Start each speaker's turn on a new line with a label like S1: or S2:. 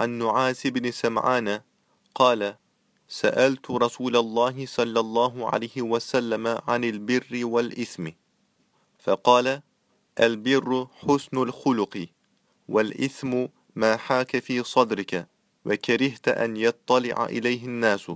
S1: عن نعاس بن سمعان قال سألت رسول الله صلى الله عليه وسلم عن البر والإثم فقال البر حسن الخلق والإثم ما حاك في صدرك وكرهت أن يطلع إليه الناس.